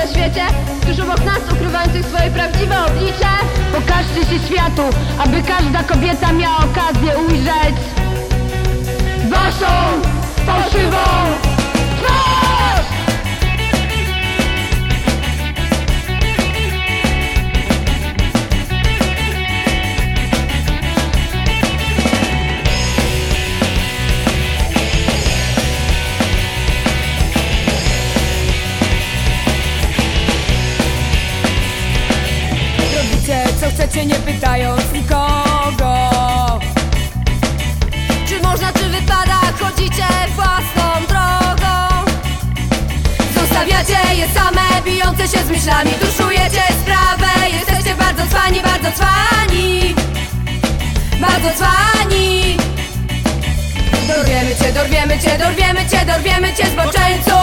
świecie, tuż obok nas ukrywających swoje prawdziwe oblicze. Pokażcie się światu, aby każda kobieta miała okazję ujrzeć Waszą Nie pytając nikogo Czy można, czy wypada, chodzicie własną drogą. Zostawiacie je same, bijące się z myślami, tuszujecie sprawę. Jesteście bardzo cwani, bardzo cwani, bardzo cwani. Dorwiemy cię, dorwiemy cię, dorwiemy cię, dorwiemy cię, zboczeńcu.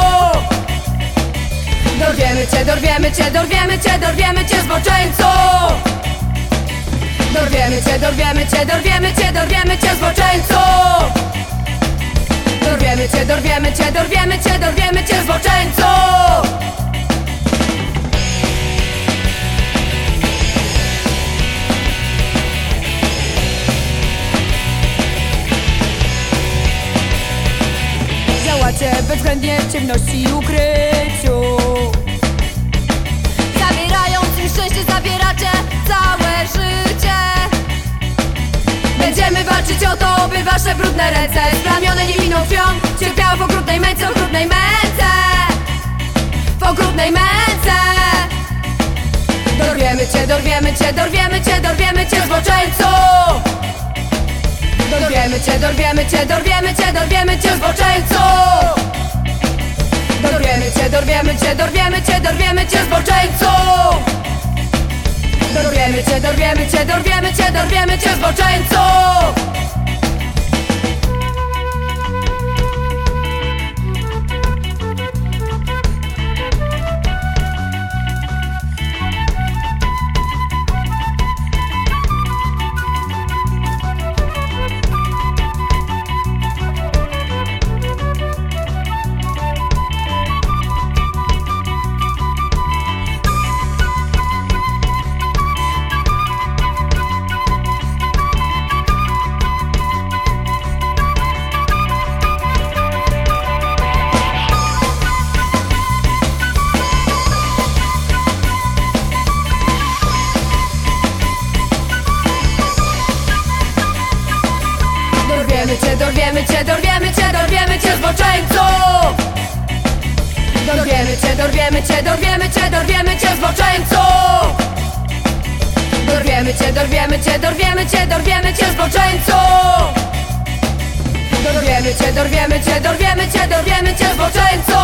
Dorwiemy cię, dorwiemy cię, dorwiemy cię, dorwiemy cię, zboczeńcu. Dorwiemy cię, dorwiemy cię, dorwiemy cię, dorwiemy cię, zboczeńcu. Dorwiemy cię, dorwiemy cię, dorwiemy cię, dorwiemy cię, zboczeńcu. Działacie bezwzględnie w ciemności i ukryciu Zabierając im szczęście, zabieracie walczyć o to, by wasze brudne ręce Splamione niewinną krwią Cierpiały w okrutnej męce, okrutnej męce W okrutnej męce Dorwiemy cię, dorwiemy cię, dorwiemy cię, dorwiemy cię zboczeńcu Dorwiemy cię, dorwiemy cię, dorwiemy cię, dorwiemy cię zboczeńcu Dorwiemy cię, dorwiemy cię, dorwiemy cię, dorwiemy cię zboczeńcu Dorwiemy cię, dorwiemy cię, dorwiemy cię, dorwiemy cię zboczeńcu dorwiemy cię, dorwiemy cię, dorwiemy cię zboczeńcu Dorwiemy cię, dorwiemy cię, dorwiemy cię, dorwiemy cię zboczeńcu Dorwiemy cię, dorwiemy cię, dorwiemy cię, dorwiemy cię zboczeńcu Dorwiemy cię, dorwiemy cię, dorwiemy cię, dorwiemy cię zboczeńcu